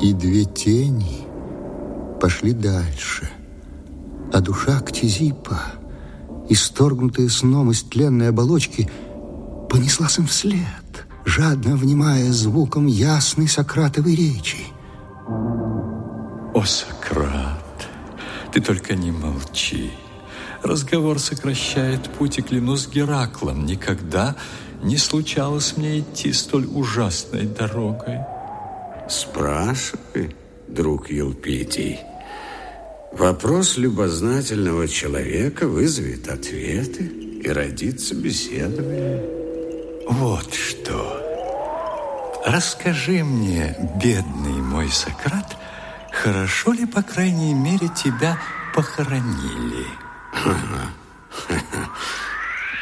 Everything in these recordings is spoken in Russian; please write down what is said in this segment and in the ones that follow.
И две тени пошли дальше, а душа Ктизипа, исторгнутая сном из тленной оболочки, понеслась им вслед, жадно внимая звуком ясной Сократовой речи. О, Сократ, ты только не молчи. Разговор сокращает путь, и клянусь Гераклом, никогда не случалось мне идти столь ужасной дорогой. Спрашивай, друг Елпитий. Вопрос любознательного человека вызовет ответы и родится беседование. Вот что. Расскажи мне, бедный мой Сократ, хорошо ли, по крайней мере, тебя похоронили?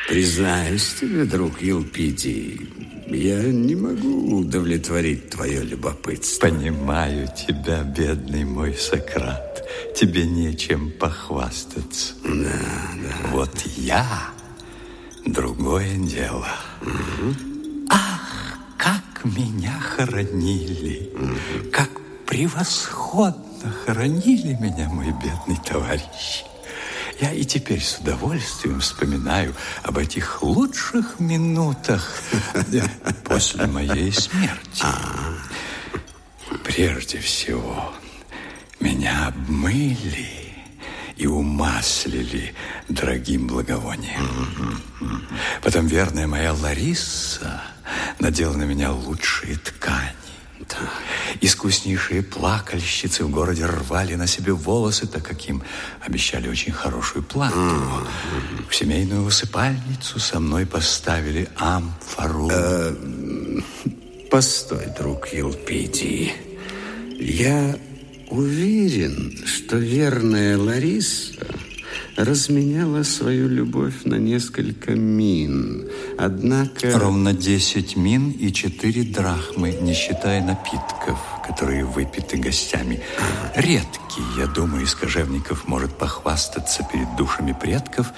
Признаюсь тебе, друг Елпидий, я не могу удовлетворить твое любопытство. Понимаю тебя, бедный мой Сократ. Тебе нечем похвастаться. Да, да. Вот я другое дело. Угу. Ах, как меня хоронили! Угу. Как превосходно хоронили меня, мой бедный товарищ! Я и теперь с удовольствием вспоминаю об этих лучших минутах после моей смерти. Прежде всего, меня обмыли и умаслили дорогим благовонием. Потом верная моя Лариса надела на меня лучшие ткани. Да. Искуснейшие плакальщицы в городе рвали на себе волосы, так как им обещали очень хорошую плату. В семейную усыпальницу со мной поставили амфору. Э, постой, друг Елпидий. Я уверен, что верная Лариса разменяла свою любовь на несколько мин. Однако... Ровно 10 мин и 4 драхмы, не считая напитков, которые выпиты гостями. Редкий, я думаю, из кожевников может похвастаться перед душами предков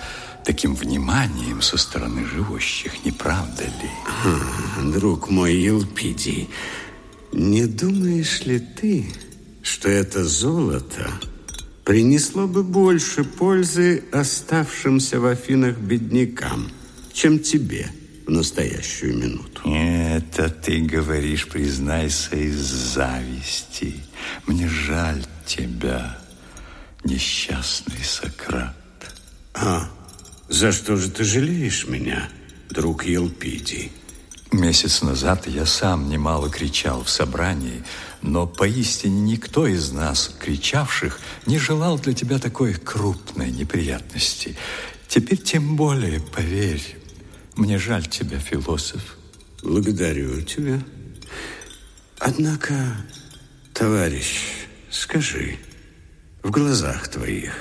таким вниманием со стороны живущих, не правда ли? Друг мой Елпидий, не думаешь ли ты, что это золото принесло бы больше пользы оставшимся в Афинах беднякам, чем тебе в настоящую минуту. Это ты говоришь, признайся, из зависти. Мне жаль тебя, несчастный Сократ. А, за что же ты жалеешь меня, друг Елпидий? Месяц назад я сам немало кричал в собрании, но поистине никто из нас, кричавших, не желал для тебя такой крупной неприятности. Теперь тем более, поверь, мне жаль тебя, философ. Благодарю тебя. Однако, товарищ, скажи, в глазах твоих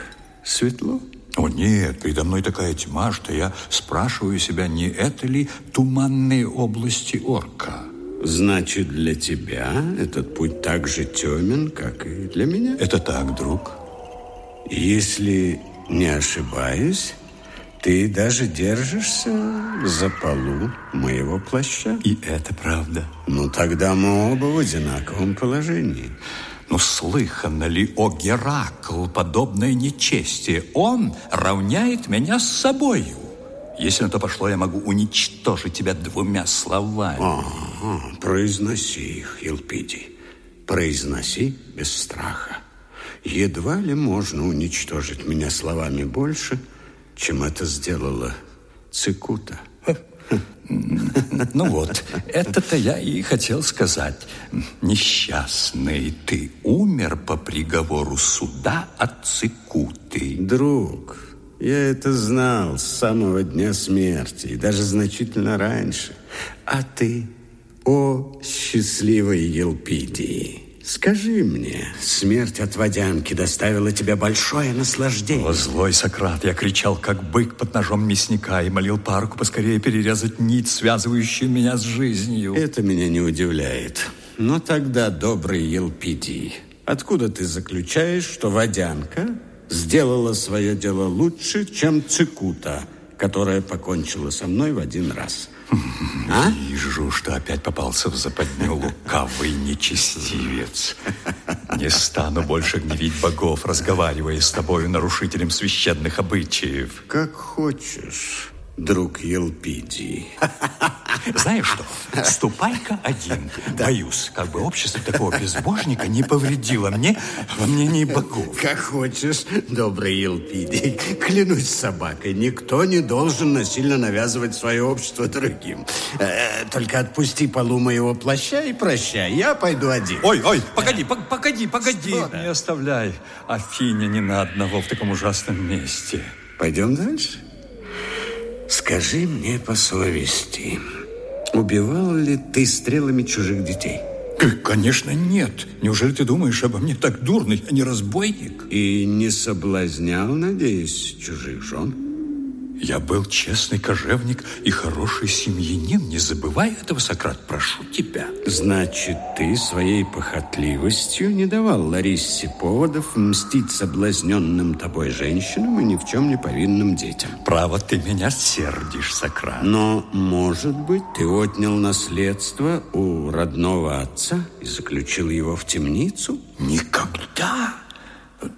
светло? О нет, передо мной такая тьма, что я спрашиваю себя, не это ли туманные области орка? Значит, для тебя этот путь так же темен, как и для меня? Это так, друг. Если не ошибаюсь, ты даже держишься за полу моего плаща. И это правда. Ну, тогда мы оба в одинаковом положении. Ну, слыхано ли, о Геракл, подобное нечестие? Он равняет меня с собою. Если на то пошло, я могу уничтожить тебя двумя словами. Ага, произноси их, Елпидий. Произноси без страха. Едва ли можно уничтожить меня словами больше, чем это сделала Цикута. Ну вот, это-то я и хотел сказать. Несчастный, ты умер по приговору суда от Цикуты. Друг, я это знал с самого дня смерти, и даже значительно раньше. А ты, о счастливой Елпидии, скажи мне, смерть от водянки доставила тебе большое наслаждение? О, злой Сократ, я кричал, как бык под ножом мясника, и молил парку поскорее перерезать нить, связывающую меня с жизнью. Это меня не удивляет. Но тогда, добрый Елпидий, откуда ты заключаешь, что водянка сделала свое дело лучше, чем Цикута, которая покончила со мной в один раз. А? Вижу, что опять попался в западню лукавый нечестивец. Не стану больше гневить богов, разговаривая с тобою, нарушителем священных обычаев. Как хочешь друг Елпидий. Знаешь что, ступай-ка один. Да. Боюсь, как бы общество такого безбожника не повредило мне во мнении богов. Как хочешь, добрый Елпидий. Клянусь собакой, никто не должен насильно навязывать свое общество другим. Э, только отпусти полу моего плаща и прощай. Я пойду один. Ой, ой, погоди, погоди, погоди. Что? Не оставляй Афиня одного в таком ужасном месте. Пойдем дальше? Скажи мне по совести, убивал ли ты стрелами чужих детей? Конечно, нет. Неужели ты думаешь обо мне так дурно? Я не разбойник. И не соблазнял, надеюсь, чужих жен? Я был честный кожевник и хороший семьянин. Не забывай этого, Сократ, прошу тебя. Значит, ты своей похотливостью не давал Ларисе поводов мстить соблазненным тобой женщинам и ни в чем не повинным детям. Право, ты меня сердишь, Сократ. Но, может быть, ты отнял наследство у родного отца и заключил его в темницу? Никогда!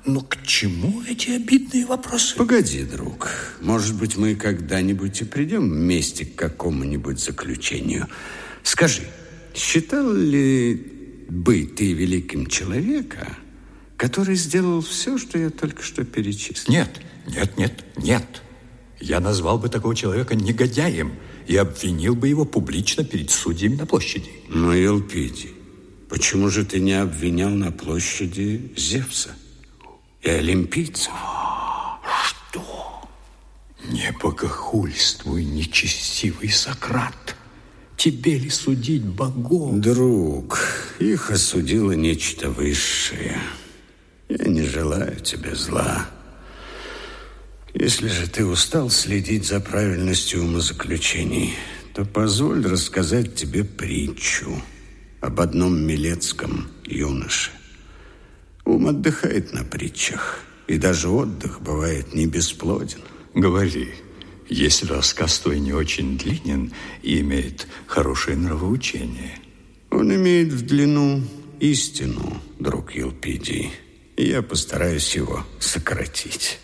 Но к чему эти обидные вопросы? Погоди, друг. Может быть, мы когда-нибудь и придем вместе к какому-нибудь заключению. Скажи, считал ли бы ты великим человека, который сделал все, что я только что перечислил? Нет, нет, нет, нет. Я назвал бы такого человека негодяем и обвинил бы его публично перед судьями на площади. Но, Елпидий, почему же ты не обвинял на площади Зевса? И олимпийцев. Что? Не богохульствуй, нечестивый Сократ. Тебе ли судить богов? Друг, их осудило нечто высшее. Я не желаю тебе зла. Если же ты устал следить за правильностью умозаключений, то позволь рассказать тебе притчу об одном милецком юноше. Ум отдыхает на притчах, и даже отдых бывает не бесплоден. Говори, если рассказ твой не очень длинен и имеет хорошее нравоучение. Он имеет в длину истину, друг Елпидий, и я постараюсь его сократить.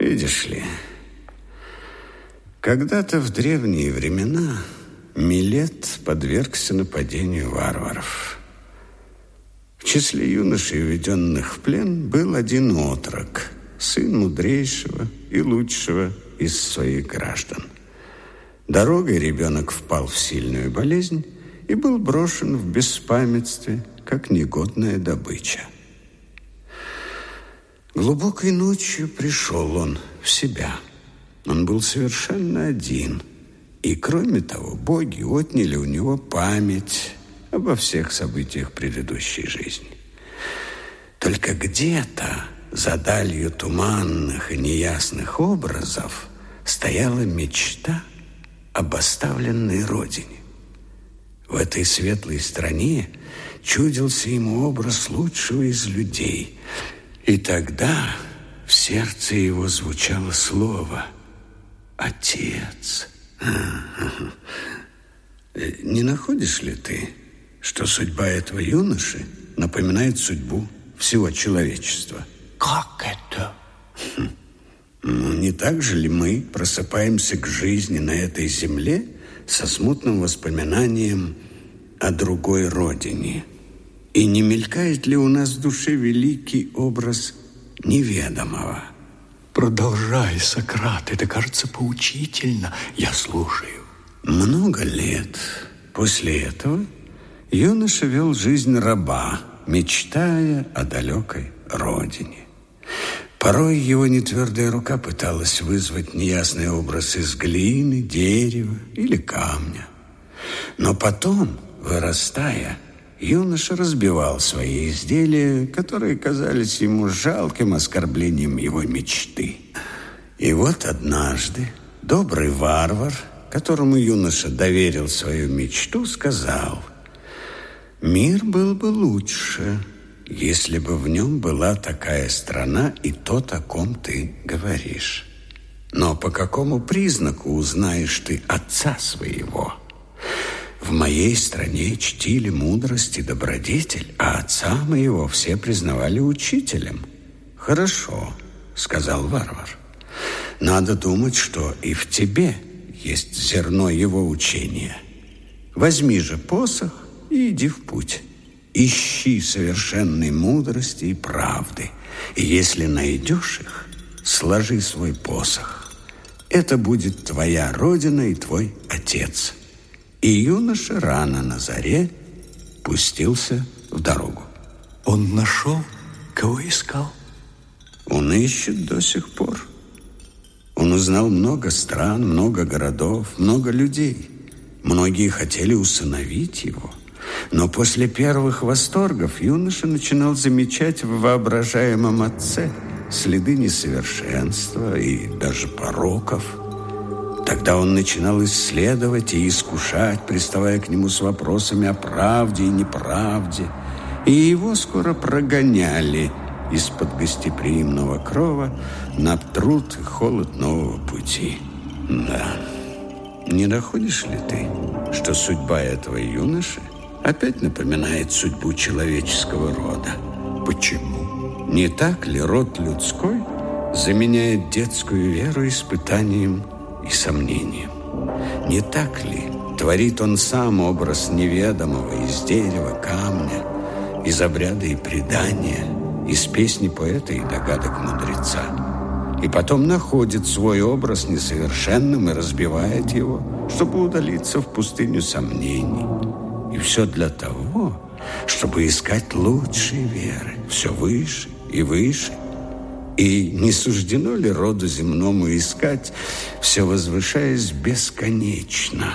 Видишь ли, когда-то в древние времена Милет подвергся нападению варваров – в числе юношей, уведенных в плен, был один отрок, сын мудрейшего и лучшего из своих граждан. Дорогой ребенок впал в сильную болезнь и был брошен в беспамятстве, как негодная добыча. Глубокой ночью пришел он в себя. Он был совершенно один. И, кроме того, боги отняли у него память обо всех событиях предыдущей жизни. Только где-то за далью туманных и неясных образов стояла мечта об оставленной родине. В этой светлой стране чудился ему образ лучшего из людей. И тогда в сердце его звучало слово «Отец». Не находишь ли ты, что судьба этого юноши напоминает судьбу всего человечества. Как это? Хм. Ну, не так же ли мы просыпаемся к жизни на этой земле со смутным воспоминанием о другой родине? И не мелькает ли у нас в душе великий образ неведомого? Продолжай, Сократ, это кажется поучительно. Я слушаю. Много лет после этого Юноша вел жизнь раба, мечтая о далекой родине. Порой его нетвердая рука пыталась вызвать неясный образ из глины, дерева или камня. Но потом, вырастая, юноша разбивал свои изделия, которые казались ему жалким оскорблением его мечты. И вот однажды добрый варвар, которому юноша доверил свою мечту, сказал – Мир был бы лучше, если бы в нем была такая страна и то, о ком ты говоришь. Но по какому признаку узнаешь ты отца своего? В моей стране чтили мудрость и добродетель, а отца моего все признавали учителем. Хорошо, сказал варвар. Надо думать, что и в тебе есть зерно его учения. Возьми же посох и иди в путь. Ищи совершенной мудрости и правды. И если найдешь их, сложи свой посох. Это будет твоя родина и твой отец. И юноша рано на заре пустился в дорогу. Он нашел, кого искал? Он ищет до сих пор. Он узнал много стран, много городов, много людей. Многие хотели усыновить его – но после первых восторгов юноша начинал замечать в воображаемом отце следы несовершенства и даже пороков. Тогда он начинал исследовать и искушать, приставая к нему с вопросами о правде и неправде. И его скоро прогоняли из-под гостеприимного крова на труд и холод нового пути. Да, не находишь ли ты, что судьба этого юноши опять напоминает судьбу человеческого рода. Почему? Не так ли род людской заменяет детскую веру испытанием и сомнением? Не так ли творит он сам образ неведомого из дерева, камня, из обряда и предания, из песни поэта и догадок мудреца? И потом находит свой образ несовершенным и разбивает его, чтобы удалиться в пустыню сомнений – и все для того, чтобы искать лучшие веры, все выше и выше. И не суждено ли роду земному искать, все возвышаясь бесконечно,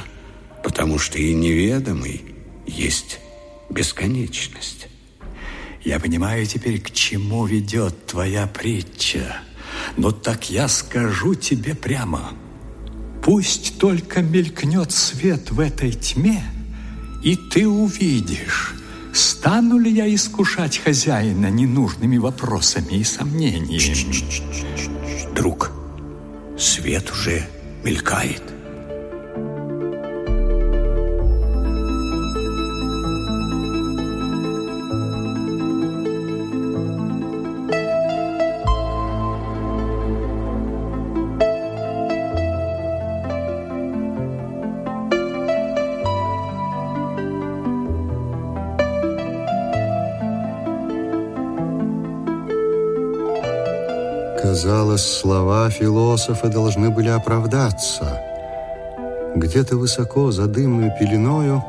потому что и неведомый есть бесконечность. Я понимаю теперь, к чему ведет твоя притча. Но так я скажу тебе прямо. Пусть только мелькнет свет в этой тьме – и ты увидишь, стану ли я искушать хозяина ненужными вопросами и сомнениями. Друг, свет уже мелькает. Казалось, слова философа должны были оправдаться. Где-то высоко за дымную пеленою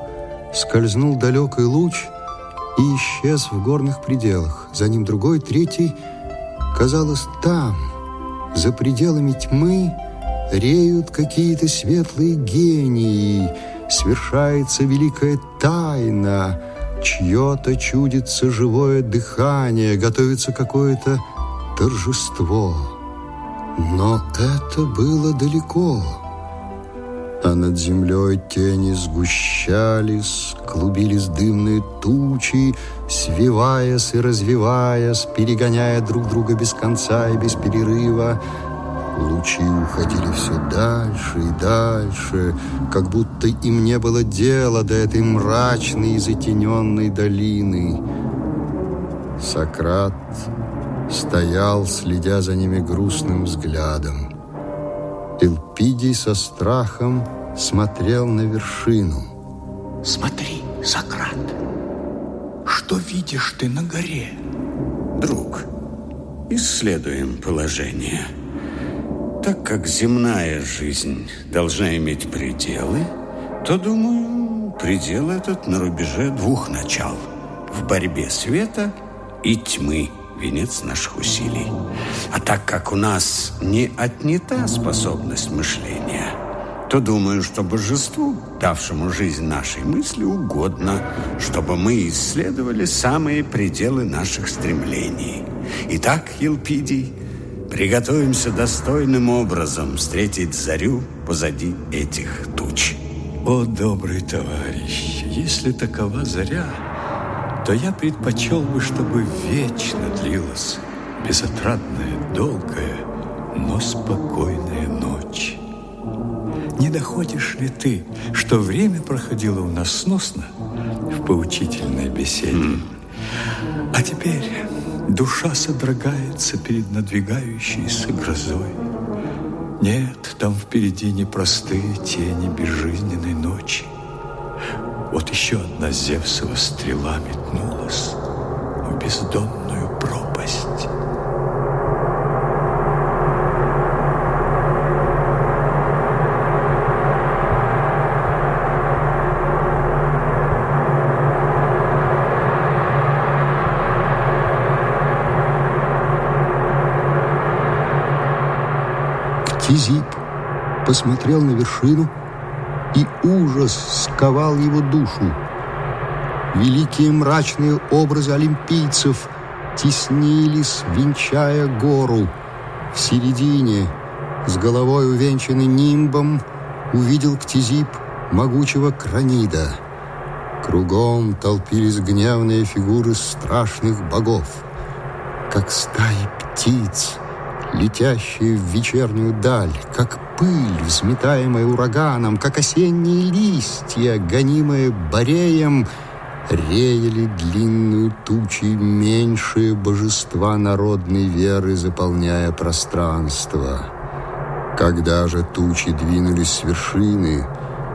скользнул далекий луч и исчез в горных пределах. За ним другой, третий. Казалось, там, за пределами тьмы, реют какие-то светлые гении, свершается великая тайна, чье-то чудится живое дыхание, готовится какое-то торжество. Но это было далеко. А над землей тени сгущались, клубились дымные тучи, свиваясь и развиваясь, перегоняя друг друга без конца и без перерыва. Лучи уходили все дальше и дальше, как будто им не было дела до этой мрачной и затененной долины. Сократ стоял, следя за ними грустным взглядом. Элпидий со страхом смотрел на вершину. «Смотри, Сократ, что видишь ты на горе?» «Друг, исследуем положение. Так как земная жизнь должна иметь пределы, то, думаю, предел этот на рубеже двух начал – в борьбе света и тьмы – венец наших усилий. А так как у нас не отнята способность мышления, то думаю, что божеству, давшему жизнь нашей мысли, угодно, чтобы мы исследовали самые пределы наших стремлений. Итак, Елпидий, приготовимся достойным образом встретить зарю позади этих туч. О, добрый товарищ, если такова заря, то я предпочел бы, чтобы вечно длилась безотрадная, долгая, но спокойная ночь. Не доходишь ли ты, что время проходило у нас сносно в поучительной беседе? А теперь душа содрогается перед надвигающейся грозой. Нет, там впереди непростые тени безжизненной ночи. Вот еще одна Зевсова стрела метнулась в бездонную пропасть. Тизип посмотрел на вершину, и ужас сковал его душу. Великие мрачные образы олимпийцев теснились, венчая гору. В середине, с головой увенчанный нимбом, увидел Ктизип могучего кранида. Кругом толпились гневные фигуры страшных богов, как стаи птиц — летящие в вечернюю даль, как пыль, взметаемая ураганом, как осенние листья, гонимые бореем, реяли длинную тучи меньшие божества народной веры, заполняя пространство. Когда же тучи двинулись с вершины,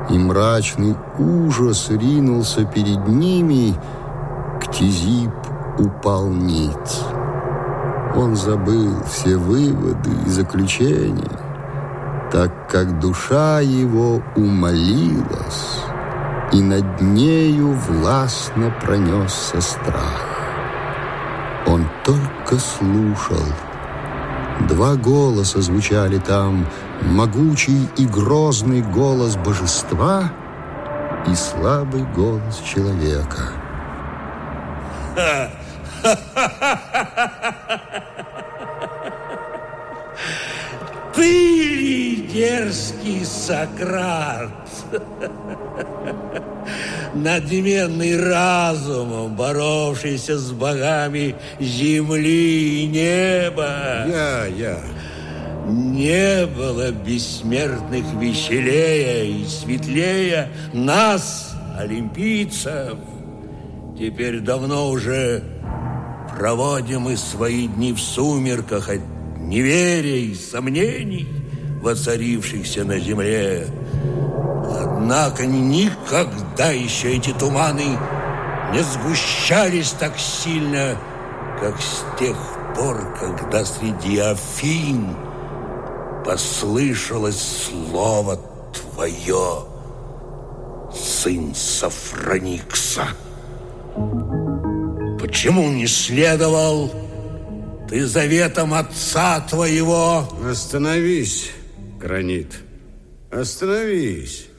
и мрачный ужас ринулся перед ними, Ктизип упал ниц. Он забыл все выводы и заключения, так как душа его умолилась, и над нею властно пронесся страх. Он только слушал. Два голоса звучали там, могучий и грозный голос божества и слабый голос человека. Ты дерзкий Сократ? Надменный разумом, боровшийся с богами земли и неба. Я, я. Не было бессмертных веселее и светлее нас, олимпийцев. Теперь давно уже проводим мы свои дни в сумерках от неверия и сомнений, воцарившихся на земле. Однако никогда еще эти туманы не сгущались так сильно, как с тех пор, когда среди Афин послышалось слово твое, сын Сафроникса. Почему не следовал ты заветом отца твоего? Остановись, Гранит, остановись.